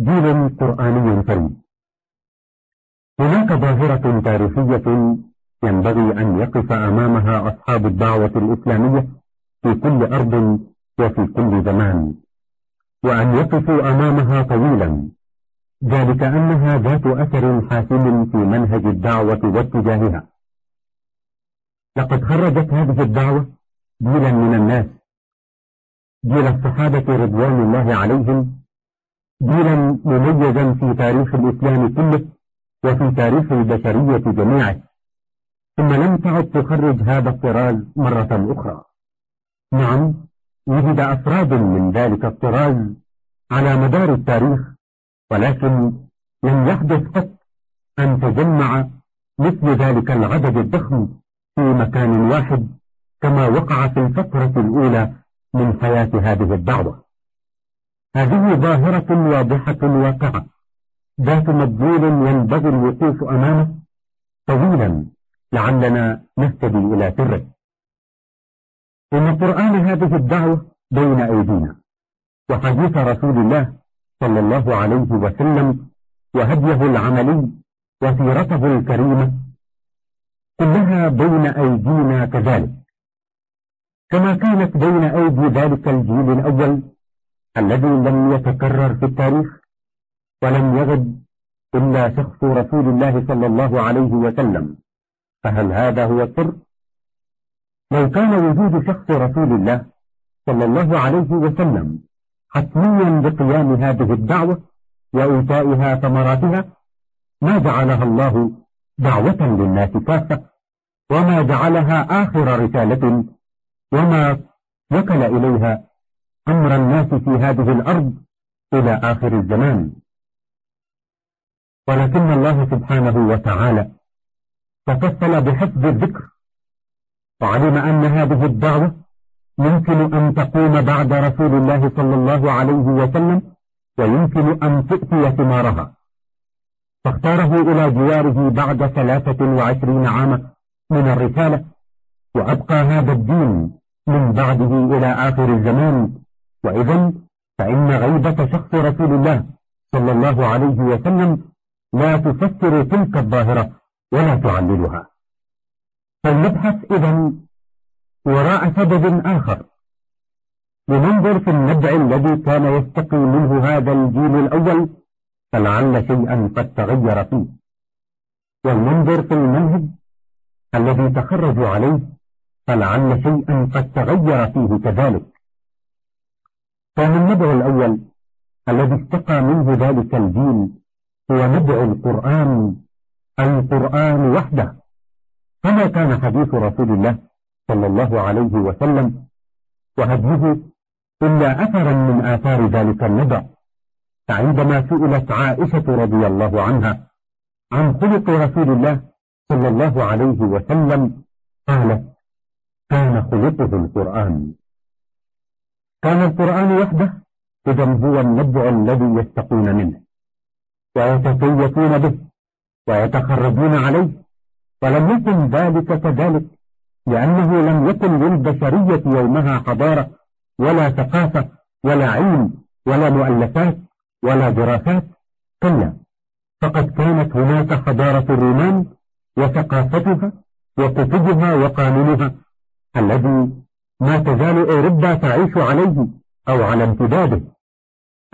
جيل قرآني فريد هناك ظاهرة تاريخية ينبغي أن يقف أمامها أصحاب الدعوة الإسلامية في كل أرض وفي كل زمان وأن يقفوا أمامها طويلا. ذلك أنها ذات أثر حاسم في منهج الدعوة واتجاهها. لقد خرجت هذه الدعوة جيلا من الناس جيل الصحابة رضوان الله عليهم جيلا مميزا في تاريخ الإسلام كله وفي تاريخ البشرية جميعه ثم لم تعد تخرج هذا الطراز مرة أخرى. نعم وجد أفراد من ذلك الطراز على مدار التاريخ ولكن لم يحدث قط أن تجمع مثل ذلك العدد الضخم في مكان واحد كما وقع في الفترة الأولى من حياة هذه الدعوة. هذه ظاهرة واضحة واقعة ذات مدلول ينبغي الوقوف أمامه. طويلا لعلنا نهتدي إلى سره. إن قرآن هذه الدعوة بين أيدينا. وحديث رسول الله صلى الله عليه وسلم وهديه العملي وسيرته الكريمة كلها بين أيدينا كذلك. كما كانت بين أيدي ذلك الجيل الأول الذي لم يتكرر في التاريخ ولم يغد إلا شخص رسول الله صلى الله عليه وسلم فهل هذا هو السر؟ لو كان وجود شخص رسول الله صلى الله عليه وسلم حتميا بقيام هذه الدعوة وإيتائها ثمراتها ما جعلها الله دعوة للناس كافة وما جعلها آخر رسالة وما وكل إليها أمر الناس في هذه الأرض إلى آخر الزمان. ولكن الله سبحانه وتعالى تكفل بحفظ الذكر وعلم أن هذه الدعوة يمكن أن تقوم بعد رسول الله صلى الله عليه وسلم ويمكن أن تؤتي ثمارها. فاختاره إلى جواره بعد ثلاثة وعشرين عاما من الرسالة وأبقى هذا الدين من بعده إلى آخر الزمان. وإذا فإن غيبة شخص رسول الله صلى الله عليه وسلم لا تفسر تلك الظاهرة ولا تعللها. فلنبحث إذا وراء سبب آخر. لننظر في النبع الذي كان يستقي منه هذا الجيل الأول فلعل شيئا قد تغير فيه. ولننظر في المنهج الذي تخرجوا عليه فلعل شيئا قد تغير فيه كذلك. كان النبع الأول الذي استقى منه ذلك الجيل هو نبع القرآن القرآن وحده. كما كان حديث رسول الله صلى الله عليه وسلم وهديه إلا أثرا من آثار ذلك النبع فعندما سئلت عائشة رضي الله عنها عن خلق رسول الله صلى الله عليه وسلم قالت كان خلقه القرآن. كان القرآن وحده إذا هو النبع الذي يستقون منه ويتكيفون به ويتخرجون عليه ولم يكن ذلك كذلك لأنه لم يكن للبشرية يومها حضارة ولا ثقافة ولا علم ولا مؤلفات ولا دراسات كلا. فقد كانت هناك حضارة الرومان وثقافتها وكتبها وقانونها الذي ما تزال أوروبا تعيش عليه أو على امتداده.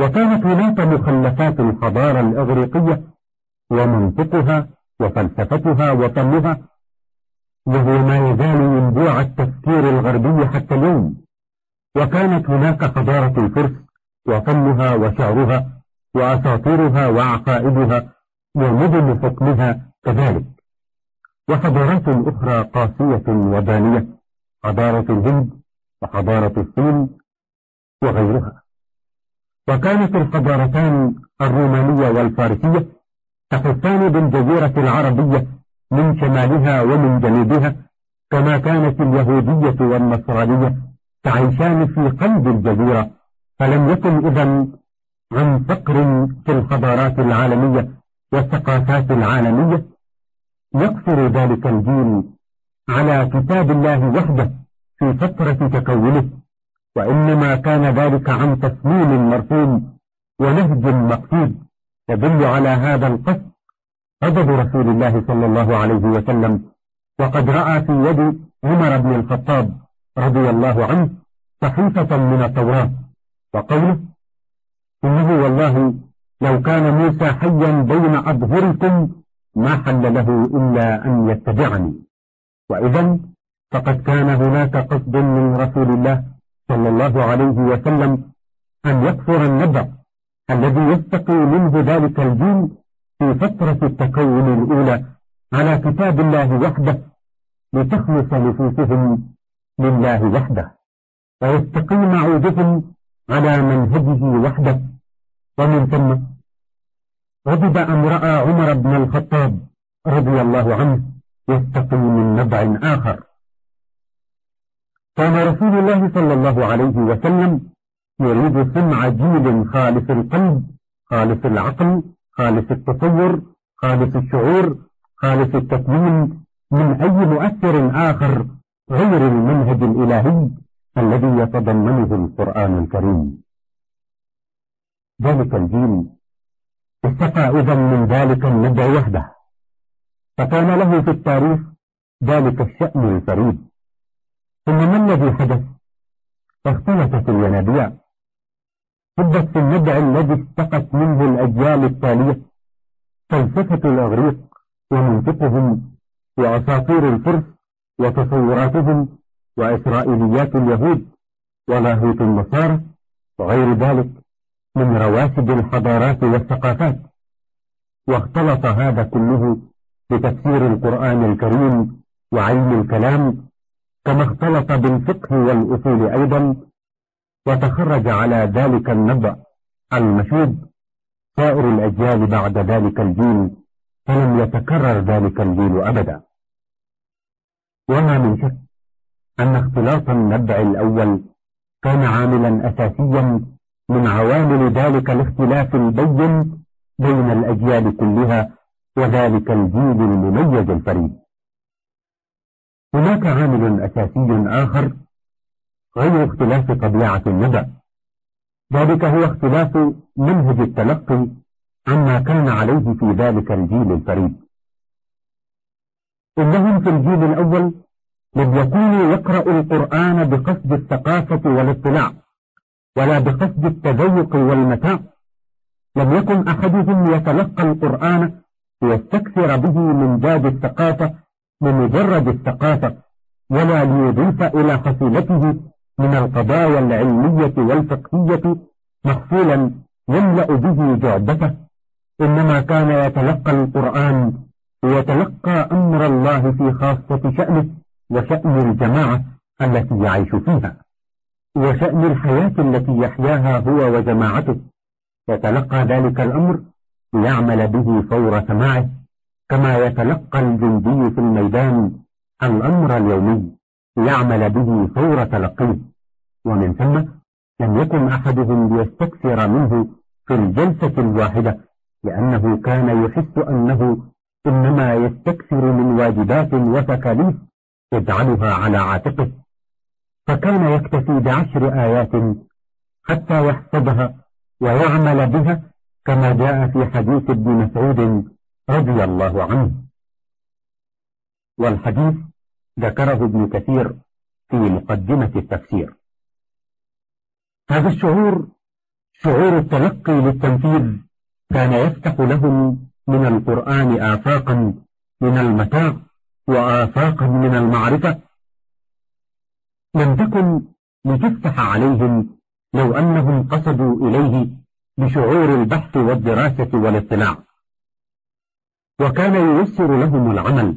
وكانت هناك مخلفات الحضارة الإغريقية ومنطقها وفلسفتها وفنها وهو ما يزال ينبوع التفكير الغربي حتى اليوم. وكانت هناك حضارة الفرس وفنها وشعرها وأساطيرها وعقائدها ومدن حكمها كذلك. وحضارات أخرى قاسية ودانية. حضارة الهند وحضارة الصين وغيرها. وكانت الحضارتان الرومانية والفارسية تحسان بالجزيرة العربية من شمالها ومن جنوبها كما كانت اليهودية والنصرانية تعيشان في قلب الجزيرة فلم يكن إذا عن فقر في الحضارات العالمية والثقافات العالمية. يقصر ذلك الجيل على كتاب الله وحده في فترة تكونه. وإنما كان ذلك عن تصميم مرسوم ونهج مقصود. يدل على هذا القصد غضب رسول الله صلى الله عليه وسلم. وقد رأى في يد عمر بن الخطاب رضي الله عنه صحيفة من التوراة. وقوله إنه والله لو كان موسى حيا بين أظهركم ما حل له إلا أن يتبعني. وإذا فقد كان هناك قصد من رسول الله صلى الله عليه وسلم أن يكفر النبأ الذي يستقي منه ذلك الجيل في فترة التكون الأولى على كتاب الله وحده لتخلص نفوسهم لله وحده ويستقيم عودهم على منهجه وحده. ومن ثم غضب أن رأى عمر بن الخطاب رضي الله عنه يستقي من نبع آخر. كان رسول الله صلى الله عليه وسلم يريد صنع جيل خالص القلب خالص العقل خالص التصور خالص الشعور خالص التكوين من أي مؤثر آخر غير المنهج الإلهي الذي يتضمنه القرآن الكريم. ذلك الجيل استقى إذا من ذلك النبع وحده. فكان له في التاريخ ذلك الشأن الفريد. ثم ما الذي حدث؟ اختلفت الينابيع. حدت في النبع الذي استقت منه الأجيال التالية. فلسفة الأغريق ومنطقهم وأساطير الفرس وتصوراتهم وإسرائيليات اليهود ولاهوت النصارى وغير ذلك من رواسب الحضارات والثقافات. واختلط هذا كله بتفسير القرآن الكريم وعلم الكلام كما اختلط بالفقه والأصول أيضا وتخرج على ذلك النبأ المشهود سائر الأجيال بعد ذلك الجيل فلم يتكرر ذلك الجيل أبدا. وما من شك أن اختلاط النبع الأول كان عاملا أساسيا من عوامل ذلك الاختلاف البين بين الأجيال كلها وذلك الجيل المميز الفريد. هناك عامل أساسي آخر غير اختلاف طبيعة النبأ ذلك هو اختلاف منهج التلقي عما كان عليه في ذلك الجيل الفريد. إنهم في الجيل الأول لم يكونوا يقرأوا القرآن بقصد الثقافة والاطلاع ولا بقصد التذوق والمتاع. لم يكن أحدهم يتلقى القرآن ليستكثر به من باب الثقافة بمجرد الثقافة ولا ليضيف إلى حصيلته من القضايا العلمية والفقهية محصولا يملأ به جعبته. إنما كان يتلقى القرآن ليتلقى أمر الله في خاصة شأنه وشأن الجماعة التي يعيش فيها وشأن الحياة التي يحياها هو وجماعته. يتلقى ذلك الأمر ليعمل به فور سماعه كما يتلقى الجندي في الميدان الأمر اليومي ليعمل به فور تلقيه. ومن ثم لم يكن أحدهم ليستكثر منه في الجلسة الواحدة لأنه كان يحس أنه إنما يستكثر من واجبات وتكاليف يجعلها على عاتقه. فكان يكتفي بعشر آيات حتى يحفظها ويعمل بها كما جاء في حديث ابن مسعود رضي الله عنه. والحديث ذكره ابن كثير في مقدمة التفسير. هذا الشعور شعور التلقي للتنفيذ كان يفتح لهم من القرآن آفاقا من المتاع وآفاقا من المعرفة. لم تكن لتفتح عليهم لو أنهم قصدوا إليه بشعور البحث والدراسة والاطلاع. وكان ييسر لهم العمل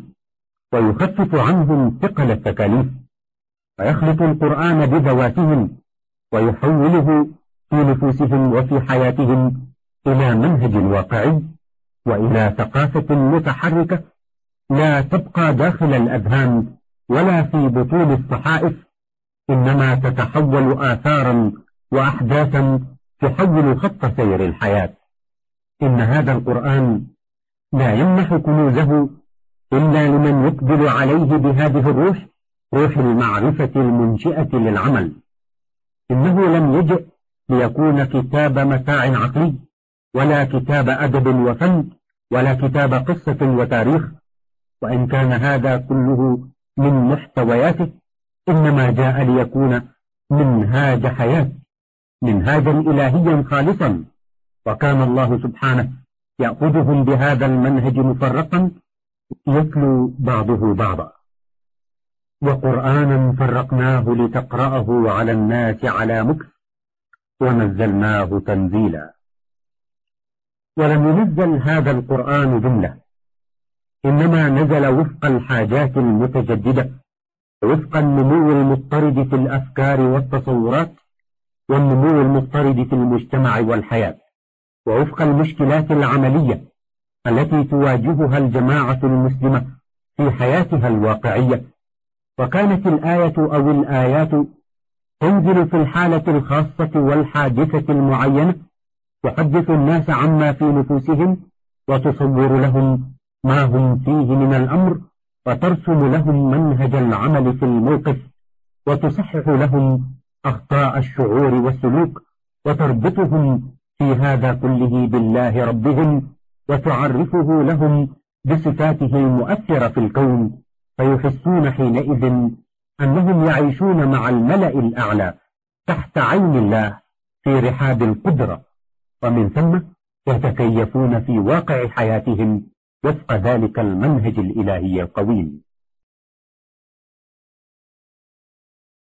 ويخفف عنهم ثقل التكاليف. ويخلط القرآن بذواتهم ويحوله في نفوسهم وفي حياتهم إلى منهج واقعي وإلى ثقافة متحركة لا تبقى داخل الأذهان ولا في بطون الصحائف إنما تتحول آثارا وأحداثا تحول خط سير الحياة. إن هذا القرآن لا يمنح كنوزه إلا لمن يقبل عليه بهذه الروح روح المعرفة المنشئة للعمل. إنه لم يجئ ليكون كتاب متاع عقلي ولا كتاب أدب وفن ولا كتاب قصة وتاريخ. وإن كان هذا كله من محتوياته إنما جاء ليكون منهاج حياة. منهاجا إلهيا خالصا. وكان الله سبحانه يأخذهم بهذا المنهج مفرقا يتلو بعضه بعضا. وقرآنا فرقناه لتقرأه على الناس على مكث ونزلناه تنزيلا. ولم ينزل هذا القرآن جملة إنما نزل وفق الحاجات المتجددة وفق النمو المضطرد في الأفكار والتصورات والنمو المضطرد في المجتمع والحياة ووفق المشكلات العملية التي تواجهها الجماعة المسلمة في حياتها الواقعية. وكانت الآية أو الآيات تنزل في الحالة الخاصة والحادثة المعينة تحدث الناس عما في نفوسهم وتصور لهم ما هم فيه من الأمر وترسم لهم منهج العمل في الموقف وتصحح لهم أخطاء الشعور والسلوك وتربطهم في هذا كله بالله ربهم وتعرفه لهم بصفاته المؤثرة في الكون فيحسون حينئذ أنهم يعيشون مع الملأ الأعلى تحت عين الله في رحاب القدرة ومن ثم يتكيفون في واقع حياتهم وفق ذلك المنهج الإلهي القويم.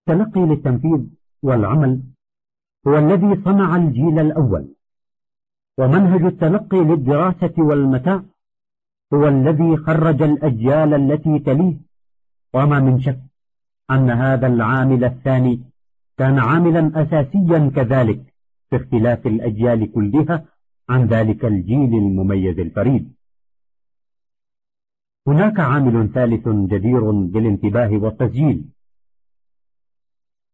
تلقي للتنفيذ والعمل هو الذي صنع الجيل الأول. ومنهج التلقي للدراسة والمتاع هو الذي خرج الأجيال التي تليه. وما من شك أن هذا العامل الثاني كان عاملا أساسيا كذلك في اختلاف الأجيال كلها عن ذلك الجيل المميز الفريد. هناك عامل ثالث جدير بالانتباه والتسجيل.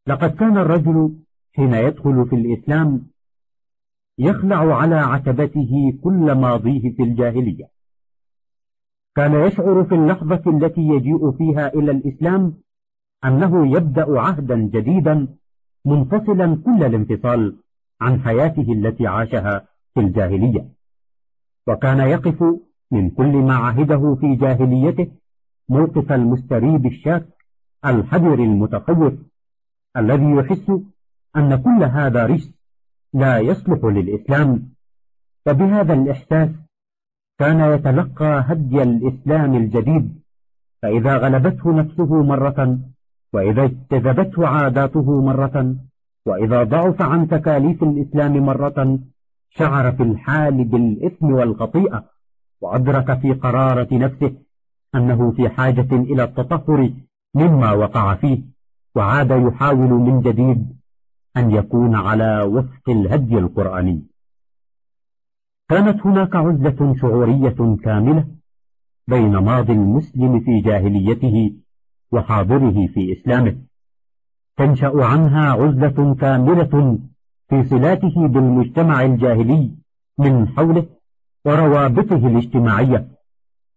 لقد كان الرجل حين يدخل في الإسلام يخلع على عتبته كل ماضيه في الجاهلية. كان يشعر في اللحظة التي يجيء فيها إلى الإسلام أنه يبدأ عهدا جديدا منفصلا كل الانفصال عن حياته التي عاشها في الجاهلية. وكان يقف من كل ما عهده في جاهليته موقف المستريب الشاك الحذر المتخوف الذي يحس أن كل هذا رجس لا يصلح للإسلام. فبهذا الإحساس كان يتلقى هدي الإسلام الجديد. فإذا غلبته نفسه مرة وإذا اجتذبته عاداته مرة وإذا ضعف عن تكاليف الإسلام مرة شعر في الحال بالإثم والخطيئة وأدرك في قرارة نفسه أنه في حاجة إلى التطهر مما وقع فيه. وعاد يحاول من جديد أن يكون على وفق الهدي القرآني. كانت هناك عزلة شعورية كاملة بين ماضي المسلم في جاهليته وحاضره في إسلامه. تنشأ عنها عزلة كاملة في صلاته بالمجتمع الجاهلي من حوله وروابطه الاجتماعية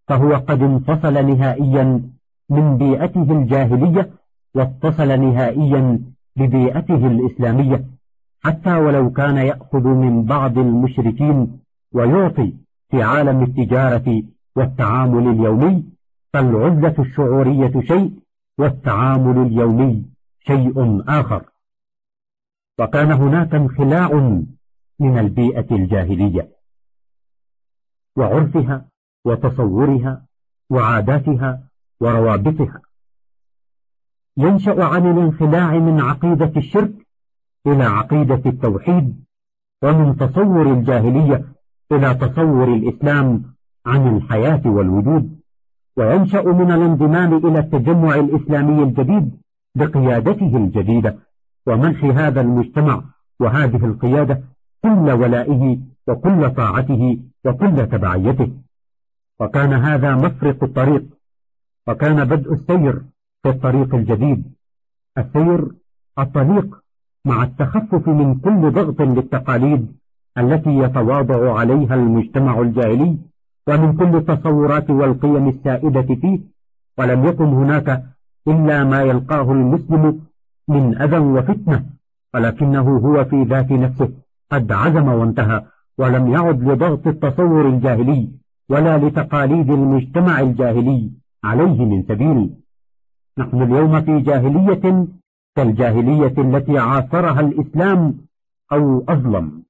فهو قد انفصل نهائيا من بيئته الجاهلية واتصل نهائيا ببيئته الإسلامية حتى ولو كان يأخذ من بعض المشركين ويعطي في عالم التجارة والتعامل اليومي فالعزلة الشعورية شيء والتعامل اليومي شيء آخر. وكان هناك انخلاع من البيئة الجاهلية وعرفها وتصورها وعاداتها وروابطها. ينشأ عن الانخلاع من عقيدة الشرك إلى عقيدة التوحيد ومن تصور الجاهلية إلى تصور الإسلام عن الحياة والوجود. وينشأ من الانضمام إلى التجمع الإسلامي الجديد بقيادته الجديدة. ومنح هذا المجتمع وهذه القيادة كل ولائه وكل طاعته وكل تبعيته. وكان هذا مفرق الطريق. وكان بدء السير في الطريق الجديد. السير الطريق مع التخفف من كل ضغط للتقاليد التي يتواضع عليها المجتمع الجاهلي ومن كل التصورات والقيم السائدة فيه. ولم يكن هناك إلا ما يلقاه المسلم من أذى وفتنة ولكنه هو في ذات نفسه قد عزم وانتهى ولم يعد لضغط التصور الجاهلي ولا لتقاليد المجتمع الجاهلي عليه من سبيل. نحن اليوم في جاهلية كالجاهلية التي عاصرها الإسلام أو أظلم.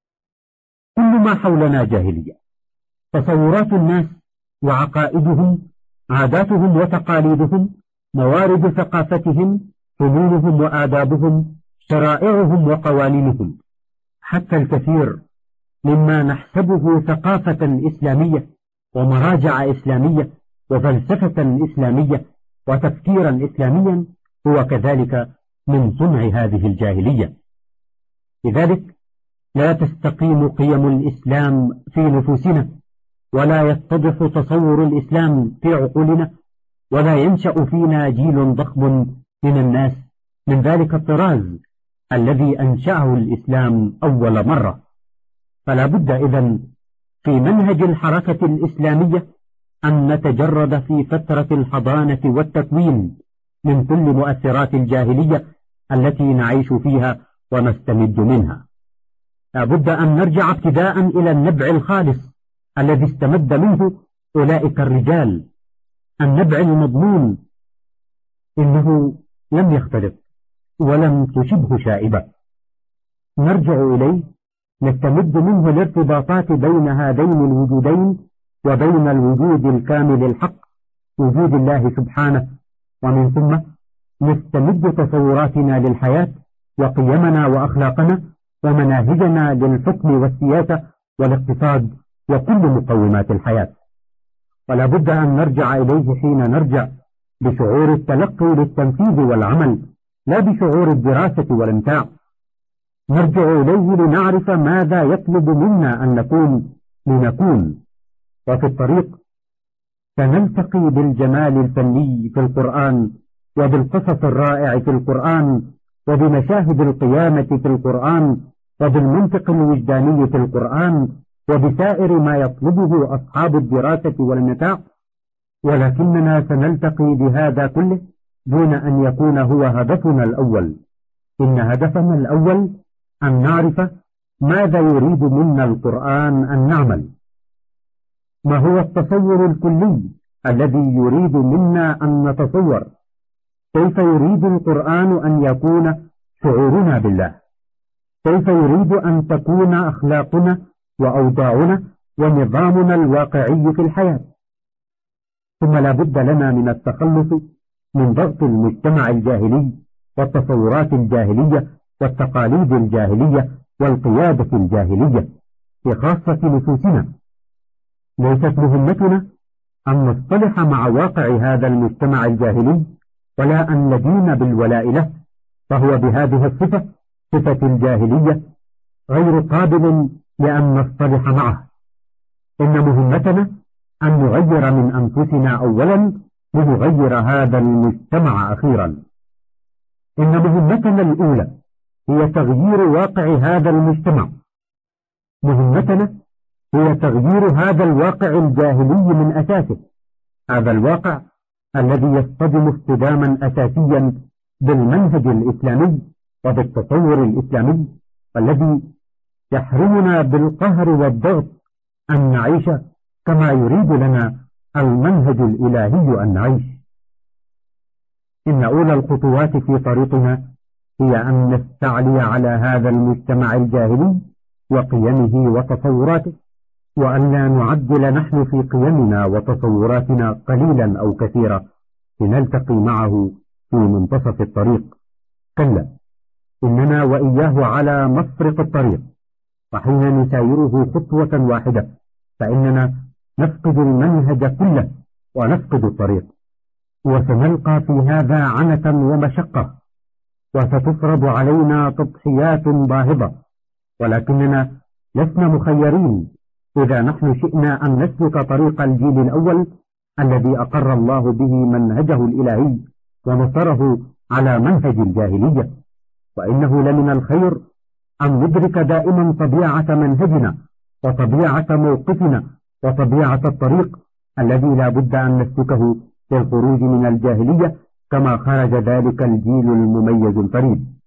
كل ما حولنا جاهلية. تصورات الناس وعقائدهم عاداتهم وتقاليدهم موارد ثقافتهم فنونهم وآدابهم شرائعهم وقوانينهم. حتى الكثير مما نحسبه ثقافة إسلامية ومراجع إسلامية وفلسفة إسلامية وتفكيرا إسلاميا هو كذلك من صنع هذه الجاهلية. لذلك لا تستقيم قيم الإسلام في نفوسنا ولا يتضح تصور الإسلام في عقولنا ولا ينشأ فينا جيل ضخم من الناس. من ذلك الطراز الذي أنشأه الإسلام أول مرة. فلا بد إذن في منهج الحركة الإسلامية أن نتجرد في فترة الحضانة والتكوين من كل مؤثرات الجاهلية التي نعيش فيها ونستمد منها. لا بد أن نرجع ابتداء إلى النبع الخالص الذي استمد منه أولئك الرجال. النبع المضمون. إنه لم يختلف ولم تشبه شائبة. نرجع إليه. نستمد منه الارتباطات بين هذين الوجودين وبين الوجود الكامل الحق وجود الله سبحانه. ومن ثم نستمد تصوراتنا للحياة وقيمنا وأخلاقنا ومناهجنا للحكم والسياسة والاقتصاد وكل مقومات الحياة. ولا بد أن نرجع إليه حين نرجع بشعور التلقي للتنفيذ والعمل لا بشعور الدراسة والامتاع. نرجع إليه لنعرف ماذا يطلب منا أن نكون لنكون. وفي الطريق سنلتقي بالجمال الفني في القرآن وبالقصص الرائع في القرآن وبمشاهد القيامة في القرآن وبالمنطق الوجداني في القرآن وبسائر ما يطلبه أصحاب الدراسة والنتاع ولكننا سنلتقي بهذا كله دون أن يكون هو هدفنا الأول. إن هدفنا الأول أن نعرف ماذا يريد منا القرآن أن نعمل. ما هو التصور الكلي الذي يريد منا أن نتصور. كيف يريد القرآن أن يكون شعورنا بالله؟ كيف يريد أن تكون أخلاقنا وأوضاعنا ونظامنا الواقعي في الحياة؟ ثم لا بد لنا من التخلص من ضغط المجتمع الجاهلي والتصورات الجاهلية والتقاليد الجاهلية والقيادة الجاهلية في خاصة نفوسنا. ليست مهمتنا أن نصطلح مع واقع هذا المجتمع الجاهلي ولا أن ندين بالولاء له فهو بهذه الصفة صفة الجاهلية غير قابل لأن نصطلح معه. إن مهمتنا أن نغير من أنفسنا أولا لنغير هذا المجتمع أخيرا. إن مهمتنا الأولى هي تغيير واقع هذا المجتمع. مهمتنا هي تغيير هذا الواقع الجاهلي من أساسه. هذا الواقع الذي يصطدم اصطداما أساسيا بالمنهج الإسلامي وبالتصور الإسلامي والذي يحرمنا بالقهر والضغط أن نعيش كما يريد لنا المنهج الإلهي أن نعيش. إن أولى الخطوات في طريقنا هي أن نستعلي على هذا المجتمع الجاهلي وقيمه وتصوراته. وأن لا نعدل نحن في قيمنا وتصوراتنا قليلا أو كثيرا لنلتقي معه في منتصف الطريق. كلا إننا وإياه على مفرق الطريق وحين نسايره خطوة واحدة فإننا نفقد المنهج كله ونفقد الطريق. وسنلقى في هذا عنة ومشقة وستفرض علينا تضحيات باهظة ولكننا لسنا مخيرين إذا نحن شئنا أن نسلك طريق الجيل الأول الذي أقر الله به منهجه الإلهي ونصره على منهج الجاهلية. وإنه لمن الخير أن ندرك دائما طبيعة منهجنا وطبيعة موقفنا وطبيعة الطريق الذي لا بد أن نسلكه للخروج من الجاهلية كما خرج ذلك الجيل المميز الفريد.